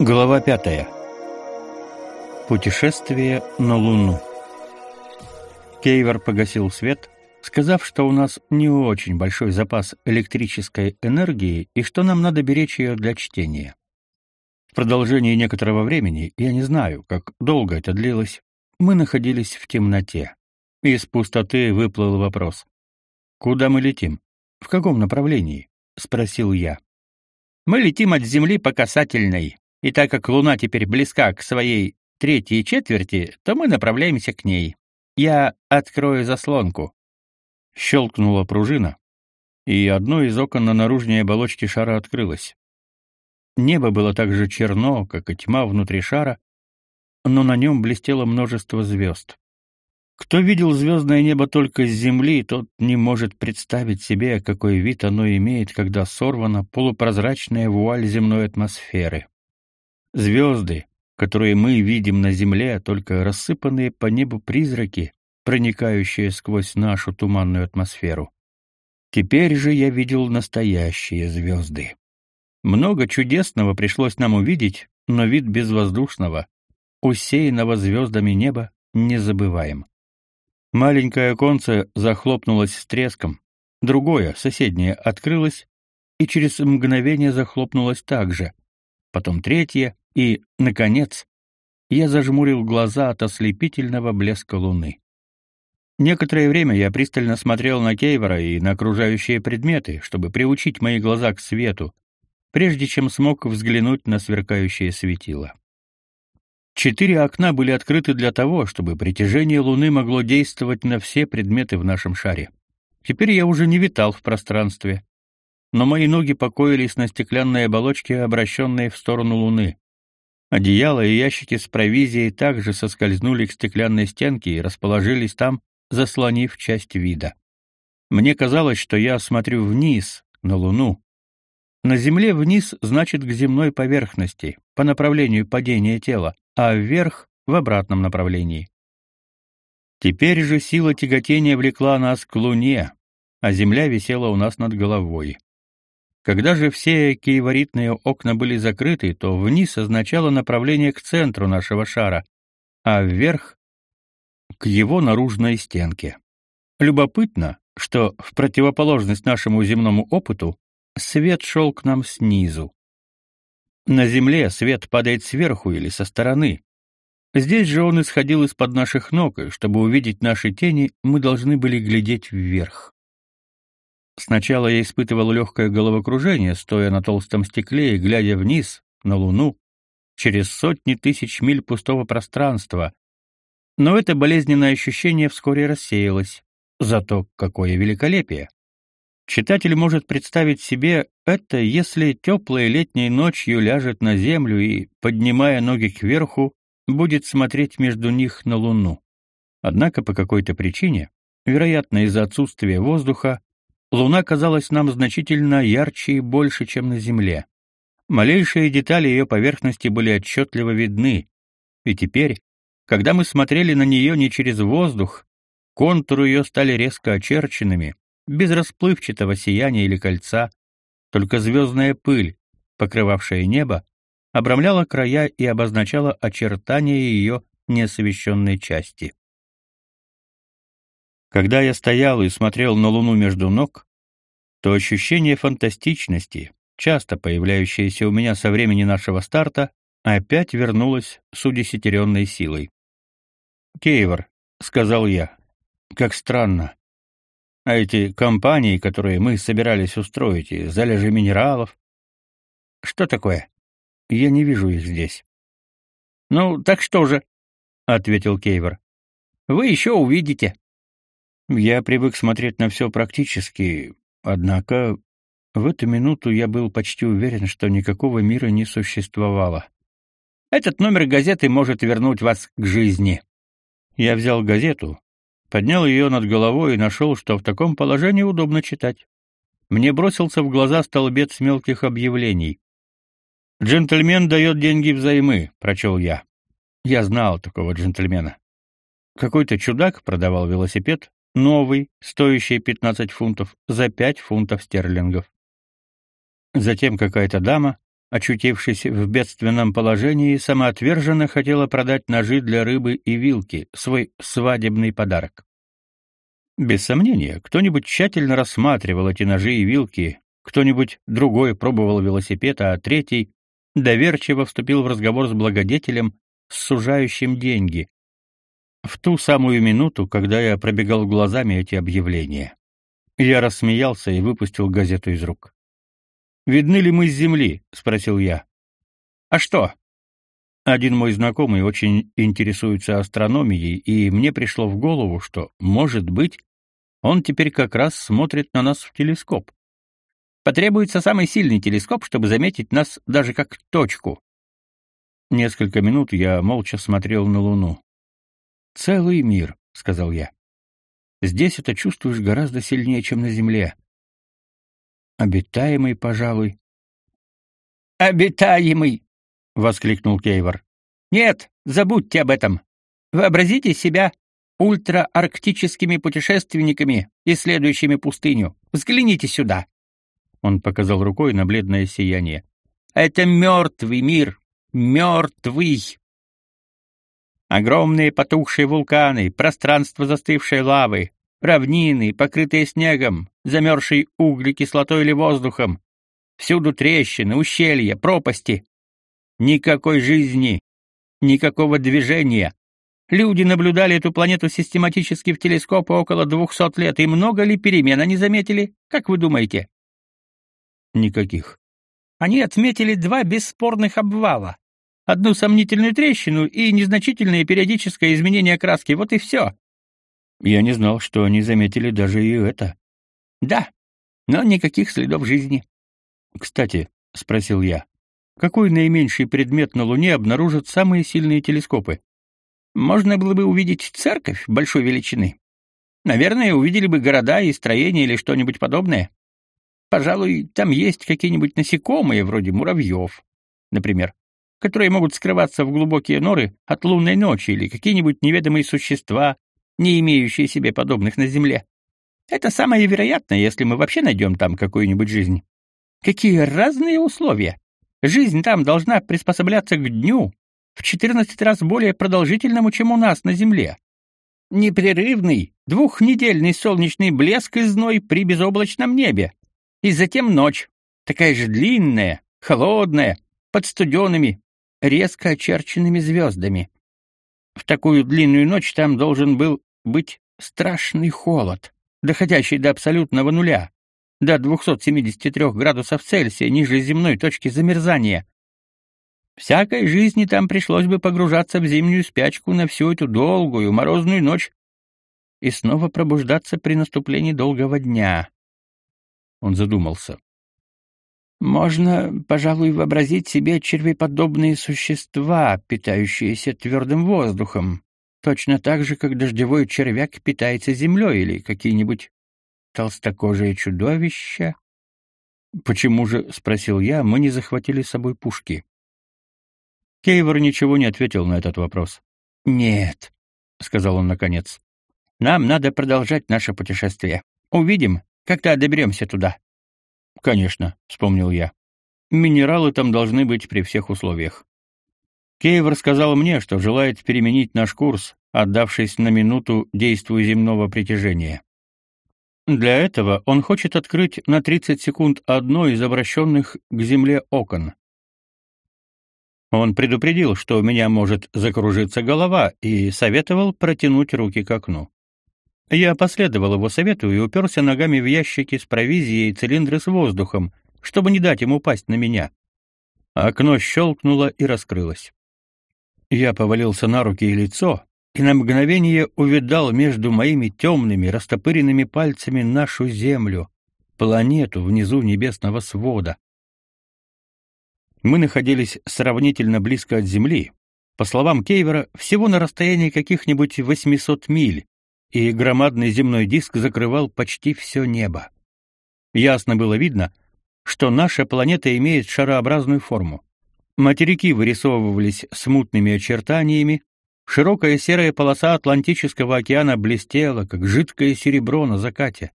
Глава пятая. Путешествие на Луну. Кейвер погасил свет, сказав, что у нас не очень большой запас электрической энергии и что нам надо беречь ее для чтения. В продолжении некоторого времени, я не знаю, как долго это длилось, мы находились в темноте. Из пустоты выплыл вопрос. «Куда мы летим? В каком направлении?» — спросил я. «Мы летим от Земли по касательной, и так как Луна теперь близка к своей третьей четверти, то мы направляемся к ней. Я открою заслонку». Щелкнула пружина, и одно из окон на наружной оболочке шара открылось. Небо было так же черно, как и тьма внутри шара, но на нем блестело множество звезд. Кто видел звездное небо только с земли, тот не может представить себе, какой вид оно имеет, когда сорвана полупрозрачная вуаль земной атмосферы. Звезды, которые мы видим на земле, только рассыпанные по небу призраки, проникающие сквозь нашу туманную атмосферу. Теперь же я видел настоящие звезды. Много чудесного пришлось нам увидеть, но вид безвоздушного, усеянного звездами неба, не забываем. Маленькое оконце захлопнулось с треском, другое, соседнее, открылось и через мгновение захлопнулось также. Потом третье и, наконец, я зажмурил глаза от ослепительного блеска луны. Некоторое время я пристально смотрел на Кейвора и на окружающие предметы, чтобы приучить мои глаза к свету, прежде чем смог взглянуть на сверкающее светило. Четыре окна были открыты для того, чтобы притяжение Луны могло действовать на все предметы в нашем шаре. Теперь я уже не витал в пространстве, но мои ноги покоились на стеклянной оболочке, обращенной в сторону Луны. Одеяло и ящики с провизией также соскользнули к стеклянной стенке и расположились там, заслонив часть вида. Мне казалось, что я смотрю вниз, на Луну, на Земле вниз значит к земной поверхности, по направлению падения тела, а вверх — в обратном направлении. Теперь же сила тяготения влекла нас к Луне, а Земля висела у нас над головой. Когда же все киеворитные окна были закрыты, то вниз означало направление к центру нашего шара, а вверх — к его наружной стенке. Любопытно, что в противоположность нашему земному опыту свет шел к нам снизу. На земле свет падает сверху или со стороны. Здесь же он исходил из-под наших ног, и чтобы увидеть наши тени, мы должны были глядеть вверх. Сначала я испытывал легкое головокружение, стоя на толстом стекле и глядя вниз, на Луну, через сотни тысяч миль пустого пространства. Но это болезненное ощущение вскоре рассеялось. Зато какое великолепие! Читатель может представить себе это, если теплой летней ночью ляжет на землю и, поднимая ноги кверху, будет смотреть между них на луну. Однако по какой-то причине, вероятно, из-за отсутствия воздуха, луна казалась нам значительно ярче и больше, чем на земле. Малейшие детали ее поверхности были отчетливо видны, и теперь, когда мы смотрели на нее не через воздух, контуры ее стали резко очерченными, без расплывчатого сияния или кольца, только звездная пыль, покрывавшая небо, обрамляла края и обозначала очертания ее неосвещенной части. Когда я стоял и смотрел на луну между ног, то ощущение фантастичности, часто появляющееся у меня со времени нашего старта, опять вернулось с удесятеренной силой. «Кейвор», — сказал я, — «как странно. А эти компании, которые мы собирались устроить, и залежи минералов... Что такое? Я не вижу их здесь. Ну, так что же? ответил Кейвер. Вы еще увидите. Я привык смотреть на все практически, однако в эту минуту я был почти уверен, что никакого мира не существовало. Этот номер газеты может вернуть вас к жизни. Я взял газету, поднял ее над головой и нашел, что в таком положении удобно читать. Мне бросился в глаза столбец мелких объявлений. «Джентльмен дает деньги взаймы», — прочел я. Я знал такого джентльмена. Какой-то чудак продавал велосипед, новый, стоящий 15 фунтов, за 5 фунтов стерлингов. Затем какая-то дама, очутившись в бедственном положении, самоотверженно хотела продать ножи для рыбы и вилки, свой свадебный подарок. Без сомнения, кто-нибудь тщательно рассматривал эти ножи и вилки, кто-нибудь другой пробовал велосипед, а третий доверчиво вступил в разговор с благодетелем, сужающим деньги. В ту самую минуту, когда я пробегал глазами эти объявления. Я рассмеялся и выпустил газету из рук. «Видны ли мы с земли?» — спросил я. «А что?» Один мой знакомый очень интересуется астрономией, и мне пришло в голову, что, может быть, он теперь как раз смотрит на нас в телескоп. Потребуется самый сильный телескоп, чтобы заметить нас даже как точку. Несколько минут я молча смотрел на Луну. «Целый мир», — сказал я. «Здесь это чувствуешь гораздо сильнее, чем на Земле. Обитаемый, пожалуй». «Обитаемый!» — воскликнул Кейвор. «Нет, забудьте об этом. Вообразите себя ультраарктическими путешественниками, исследующими пустыню. Взгляните сюда. Он показал рукой на бледное сияние. Это мертвый мир, мертвый. Огромные потухшие вулканы, пространство застывшей лавы, равнины, покрытые снегом, замерзшие угли кислотой или воздухом. Всюду трещины, ущелья, пропасти. Никакой жизни, никакого движения. Люди наблюдали эту планету систематически в телескопы около двухсот лет, и много ли перемен они заметили, как вы думаете? Никаких. Они отметили два бесспорных обвала. Одну сомнительную трещину и незначительное периодическое изменение краски. Вот и все. Я не знал, что они заметили даже и это. Да, но никаких следов жизни. Кстати, спросил я, какой наименьший предмет на Луне обнаружат самые сильные телескопы? Можно было бы увидеть церковь большой величины. Наверное, увидели бы города и строения или что-нибудь подобное. Пожалуй, там есть какие-нибудь насекомые, вроде муравьев, например, которые могут скрываться в глубокие норы от лунной ночи или какие-нибудь неведомые существа, не имеющие себе подобных на Земле. Это самое вероятное, если мы вообще найдем там какую-нибудь жизнь. Какие разные условия! Жизнь там должна приспосабляться к дню, в 14 раз более продолжительному, чем у нас на Земле. Непрерывный, двухнедельный солнечный блеск и зной при безоблачном небе, и затем ночь, такая же длинная, холодная, под студенными, резко очерченными звездами. В такую длинную ночь там должен был быть страшный холод, доходящий до абсолютного нуля, до 273 градусов Цельсия ниже земной точки замерзания. Всякой жизни там пришлось бы погружаться в зимнюю спячку на всю эту долгую морозную ночь и снова пробуждаться при наступлении долгого дня. Он задумался. Можно, пожалуй, вообразить себе червеподобные существа, питающиеся твердым воздухом, точно так же, как дождевой червяк питается землей или какие-нибудь толстокожие чудовища. «Почему же, — спросил я, — мы не захватили с собой пушки?» Кейвор ничего не ответил на этот вопрос. «Нет», — сказал он наконец, — «нам надо продолжать наше путешествие. Увидим, когда доберемся туда. Конечно, вспомнил я. Минералы там должны быть при всех условиях. Кейвор сказал мне, что желает переменить наш курс, отдавшись на минуту действию земного притяжения. Для этого он хочет открыть на 30 секунд одно из обращенных к Земле окон. Он предупредил, что у меня может закружиться голова, и советовал протянуть руки к окну. Я последовал его совету и уперся ногами в ящики с провизией и цилиндры с воздухом, чтобы не дать ему упасть на меня. Окно щелкнуло и раскрылось. Я повалился на руки и лицо, и на мгновение увидал между моими темными, растопыренными пальцами нашу Землю, планету внизу небесного свода. Мы находились сравнительно близко от Земли, по словам Кейвера, всего на расстоянии каких-нибудь 800 миль, и громадный земной диск закрывал почти все небо. Ясно было видно, что наша планета имеет шарообразную форму. Материки вырисовывались смутными очертаниями, широкая серая полоса Атлантического океана блестела, как жидкое серебро на закате.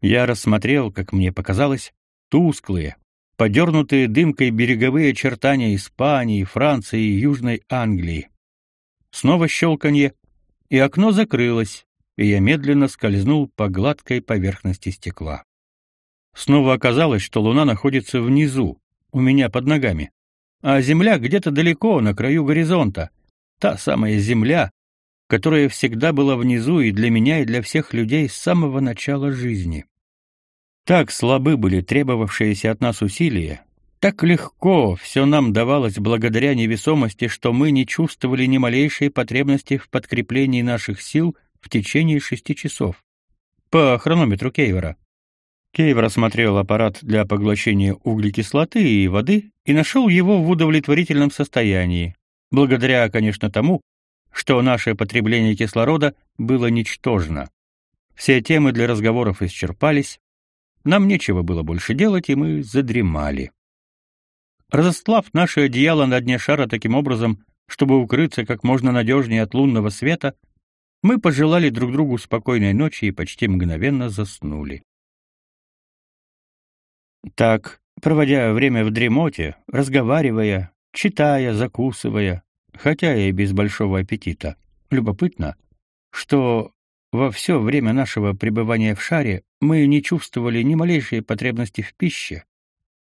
Я рассмотрел, как мне показалось, тусклые, подернутые дымкой береговые очертания Испании, Франции и Южной Англии. Снова щелканье, и окно закрылось, и я медленно скользнул по гладкой поверхности стекла. Снова оказалось, что луна находится внизу, у меня под ногами, а земля где-то далеко, на краю горизонта. Та самая земля, которая всегда была внизу и для меня, и для всех людей с самого начала жизни. Так слабы были требовавшиеся от нас усилия, так легко все нам давалось благодаря невесомости, что мы не чувствовали ни малейшей потребности в подкреплении наших сил в течение шести часов. По хронометру Кейвера. Кейвер осмотрел аппарат для поглощения углекислоты и воды и нашел его в удовлетворительном состоянии, благодаря, конечно, тому, что наше потребление кислорода было ничтожно. Все темы для разговоров исчерпались, нам нечего было больше делать, и мы задремали. Разостлав наше одеяло на дне шара таким образом, чтобы укрыться как можно надежнее от лунного света, мы пожелали друг другу спокойной ночи и почти мгновенно заснули. Так, проводя время в дремоте, разговаривая, читая, закусывая, хотя и без большого аппетита, любопытно, что во все время нашего пребывания в шаре мы не чувствовали ни малейшей потребности в пище,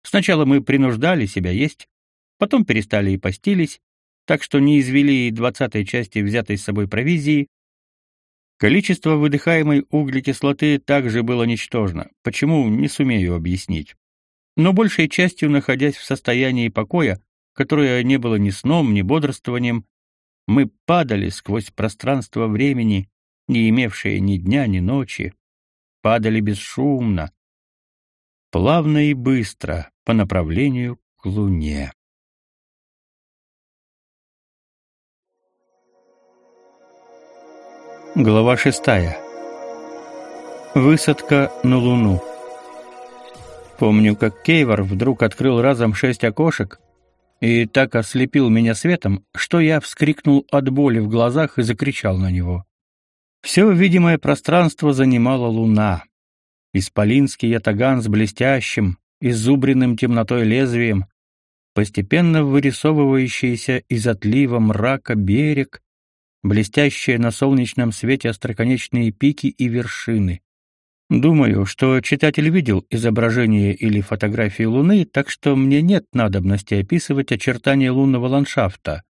Сначала мы принуждали себя есть, потом перестали и постились, так что не извели и двадцатой части взятой с собой провизии. Количество выдыхаемой углекислоты также было ничтожно, почему не сумею объяснить. Но большей частью, находясь в состоянии покоя, которое не было ни сном, ни бодрствованием, мы падали сквозь пространство времени, не имевшее ни дня, ни ночи, падали бесшумно, плавно и быстро по направлению к Луне. Глава шестая. Высадка на Луну. Помню, как Кейвор вдруг открыл разом шесть окошек и так ослепил меня светом, что я вскрикнул от боли в глазах и закричал на него. Все видимое пространство занимала Луна. Исполинский ятаган с блестящим, изубренным темнотой лезвием, постепенно вырисовывающийся из отлива мрака берег, блестящие на солнечном свете остроконечные пики и вершины. Думаю, что читатель видел изображение или фотографии Луны, так что мне нет надобности описывать очертания лунного ландшафта.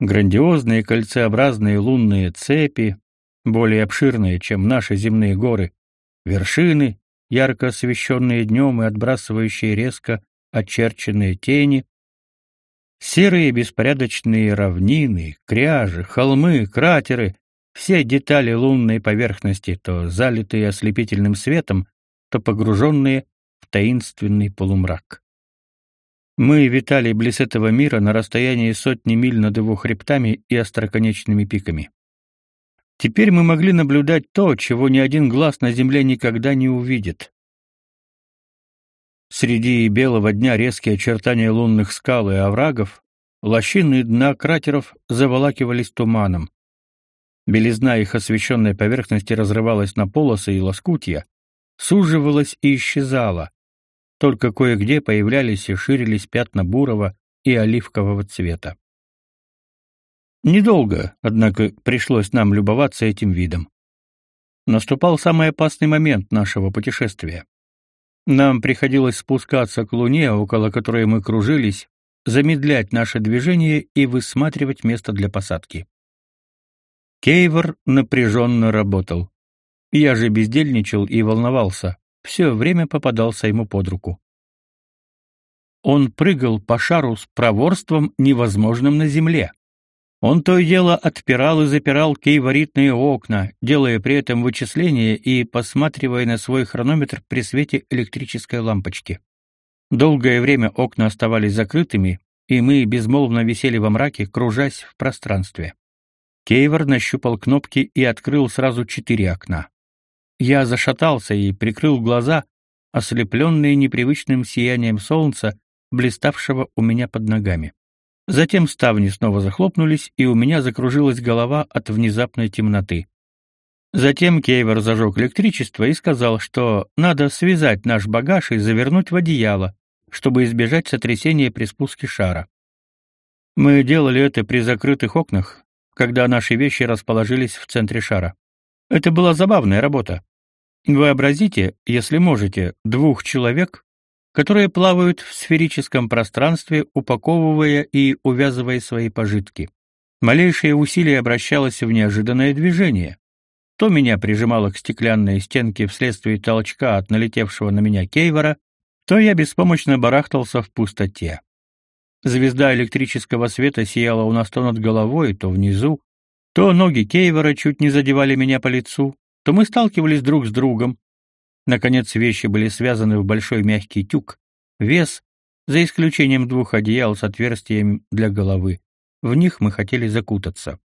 Грандиозные кольцеобразные лунные цепи, более обширные, чем наши земные горы, вершины, ярко освещенные днем и отбрасывающие резко очерченные тени, серые беспорядочные равнины, кряжи, холмы, кратеры, все детали лунной поверхности, то залитые ослепительным светом, то погруженные в таинственный полумрак. Мы витали близ этого мира на расстоянии сотни миль над его хребтами и остроконечными пиками. Теперь мы могли наблюдать то, чего ни один глаз на земле никогда не увидит. Среди белого дня резкие очертания лунных скал и оврагов, лощины дна кратеров заволакивались туманом. Белизна их освещенной поверхности разрывалась на полосы и лоскутья, суживалась и исчезала. Только кое-где появлялись и ширились пятна бурого и оливкового цвета. Недолго, однако, пришлось нам любоваться этим видом. Наступал самый опасный момент нашего путешествия. Нам приходилось спускаться к Луне, около которой мы кружились, замедлять наше движение и высматривать место для посадки. Кейвор напряженно работал. Я же бездельничал и волновался, все время попадался ему под руку. Он прыгал по шару с проворством, невозможным на земле. Он то и дело отпирал и запирал кейворитные окна, делая при этом вычисления и посматривая на свой хронометр при свете электрической лампочки. Долгое время окна оставались закрытыми, и мы безмолвно висели во мраке, кружась в пространстве. Кейвор нащупал кнопки и открыл сразу четыре окна. Я зашатался и прикрыл глаза, ослепленные непривычным сиянием солнца, блиставшего у меня под ногами. Затем ставни снова захлопнулись, и у меня закружилась голова от внезапной темноты. Затем Кейвер зажег электричество и сказал, что надо связать наш багаж и завернуть в одеяло, чтобы избежать сотрясения при спуске шара. Мы делали это при закрытых окнах, когда наши вещи расположились в центре шара. Это была забавная работа. Вообразите, если можете, двух человек, которые плавают в сферическом пространстве, упаковывая и увязывая свои пожитки. Малейшее усилие обращалось в неожиданное движение. То меня прижимало к стеклянной стенке вследствие толчка от налетевшего на меня кейвора, то я беспомощно барахтался в пустоте. Звезда электрического света сияла у нас то над головой, то внизу, то ноги Кейвора чуть не задевали меня по лицу, то мы сталкивались друг с другом. Наконец вещи были связаны в большой мягкий тюк. Вес, за исключением двух одеял с отверстием для головы. В них мы хотели закутаться.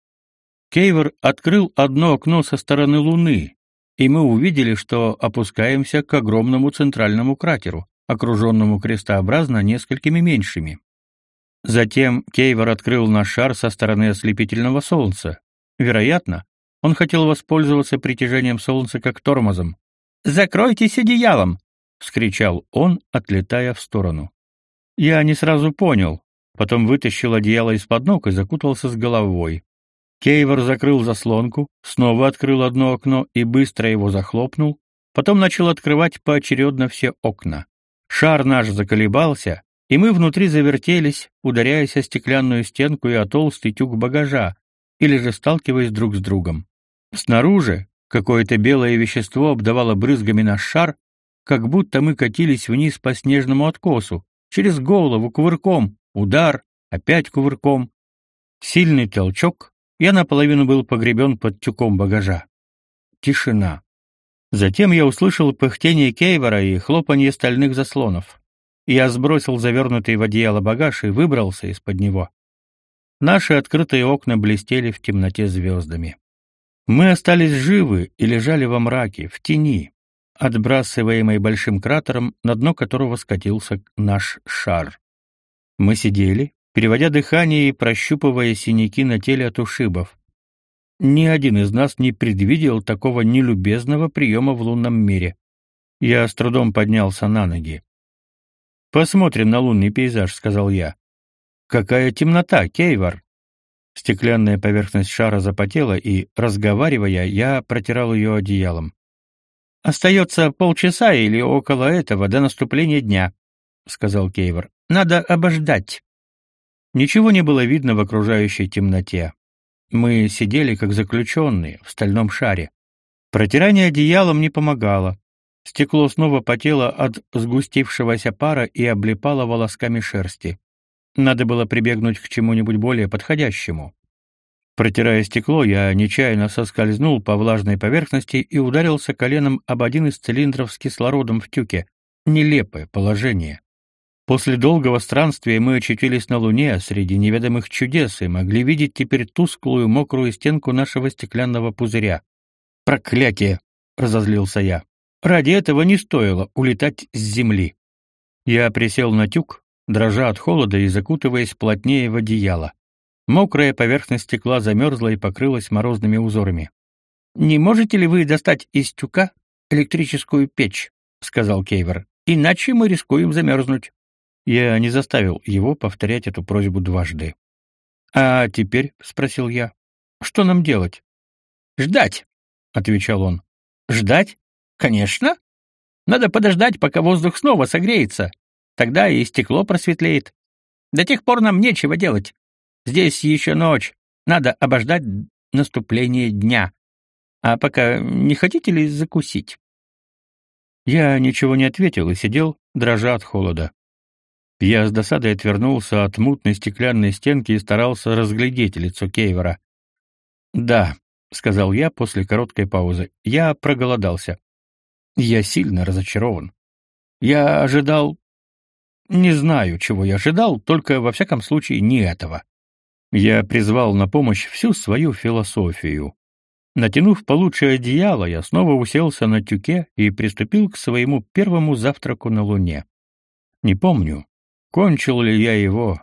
Кейвор открыл одно окно со стороны Луны, и мы увидели, что опускаемся к огромному центральному кратеру, окруженному крестообразно несколькими меньшими. Затем Кейвор открыл наш шар со стороны ослепительного солнца. Вероятно, он хотел воспользоваться притяжением солнца как тормозом. «Закройтесь одеялом!» — вскричал он, отлетая в сторону. Я не сразу понял, потом вытащил одеяло из-под ног и закутался с головой. Кейвор закрыл заслонку, снова открыл одно окно и быстро его захлопнул, потом начал открывать поочередно все окна. Шар наш заколебался, и мы внутри завертелись, ударяясь о стеклянную стенку и о толстый тюк багажа, или же сталкиваясь друг с другом. Снаружи какое-то белое вещество обдавало брызгами наш шар, как будто мы катились вниз по снежному откосу, через голову, кувырком, удар, опять кувырком. Сильный толчок, я наполовину был погребен под тюком багажа. Тишина. Затем я услышал пыхтение Кейвора и хлопанье стальных заслонов. Я сбросил завернутый в одеяло багаж и выбрался из-под него. Наши открытые окна блестели в темноте звездами. Мы остались живы и лежали во мраке, в тени, отбрасываемой большим кратером, на дно которого скатился наш шар. Мы сидели, переводя дыхание и прощупывая синяки на теле от ушибов. Ни один из нас не предвидел такого нелюбезного приема в лунном мире. Я с трудом поднялся на ноги. Посмотрим на лунный пейзаж, сказал я. Какая темнота, Кейвар. Стеклянная поверхность шара запотела, и, разговаривая, я протирал ее одеялом. Остается полчаса или около этого до наступления дня, сказал Кейвар. Надо обождать. Ничего не было видно в окружающей темноте. Мы сидели как заключенные в стальном шаре. Протирание одеялом не помогало. Стекло снова потело от сгустившегося пара и облипало волосками шерсти. Надо было прибегнуть к чему-нибудь более подходящему. Протирая стекло, я нечаянно соскользнул по влажной поверхности и ударился коленом об один из цилиндров с кислородом в тюке. Нелепое положение. После долгого странствия мы очутились на Луне среди неведомых чудес и могли видеть теперь тусклую мокрую стенку нашего стеклянного пузыря. «Проклятие!» — разозлился я. Ради этого не стоило улетать с земли. Я присел на тюк, дрожа от холода и закутываясь плотнее в одеяло. Мокрая поверхность стекла замерзла и покрылась морозными узорами. «Не можете ли вы достать из тюка электрическую печь?» — сказал Кейвер. «Иначе мы рискуем замерзнуть». Я не заставил его повторять эту просьбу дважды. «А теперь?» — спросил я. «Что нам делать?» «Ждать», — отвечал он. «Ждать? Конечно. Надо подождать, пока воздух снова согреется. Тогда и стекло просветлеет. До тех пор нам нечего делать. Здесь еще ночь. Надо обождать наступления дня. А пока не хотите ли закусить? Я ничего не ответил и сидел, дрожа от холода. Я с досадой отвернулся от мутной стеклянной стенки и старался разглядеть лицо Кейвора. "Да", сказал я после короткой паузы. "Я проголодался. Я сильно разочарован. Я ожидал... Не знаю, чего я ожидал, только во всяком случае не этого. Я призвал на помощь всю свою философию. Натянув получше одеяло, я снова уселся на тюке и приступил к своему первому завтраку на Луне. Не помню, кончил ли я его,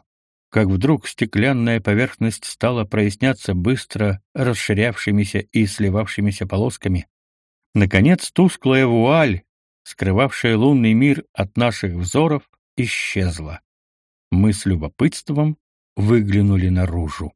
как вдруг стеклянная поверхность стала проясняться быстро расширявшимися и сливавшимися полосками. Наконец, тусклая вуаль, скрывавшая лунный мир от наших взоров, исчезла. Мы с любопытством выглянули наружу.